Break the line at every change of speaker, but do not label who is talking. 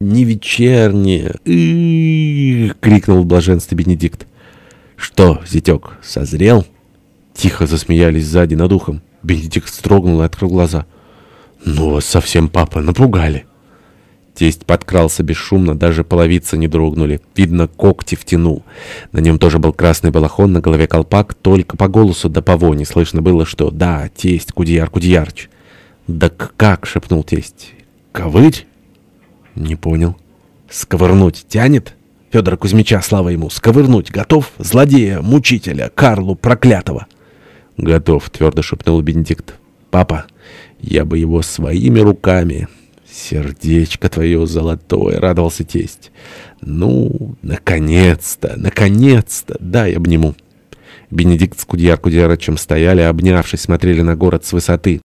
не вечернее. Крикнул в Бенедикт. «Что, зятек, созрел?» Тихо засмеялись сзади над ухом. Бенедикт строгнул и открыл глаза. «Ну вас совсем, папа, напугали!» Тесть подкрался бесшумно, даже половицы не дрогнули. Видно, когти втянул. На нем тоже был красный балахон, на голове колпак. Только по голосу да по воне слышно было, что «да, тесть, Кудияр Кудьярыч». «Да как?» — шепнул тесть. «Ковырь?» «Не понял». «Сковырнуть тянет?» Федора Кузьмича, слава ему, сковырнуть готов? Злодея, мучителя, Карлу проклятого!» «Готов», — твердо шепнул Бенедикт. «Папа, я бы его своими руками...» «Сердечко твое золотое!» — радовался тесть. «Ну, наконец-то, наконец-то! Дай обниму!» Бенедикт с Кудьяр Кудьярычем стояли, обнявшись, смотрели на город с высоты.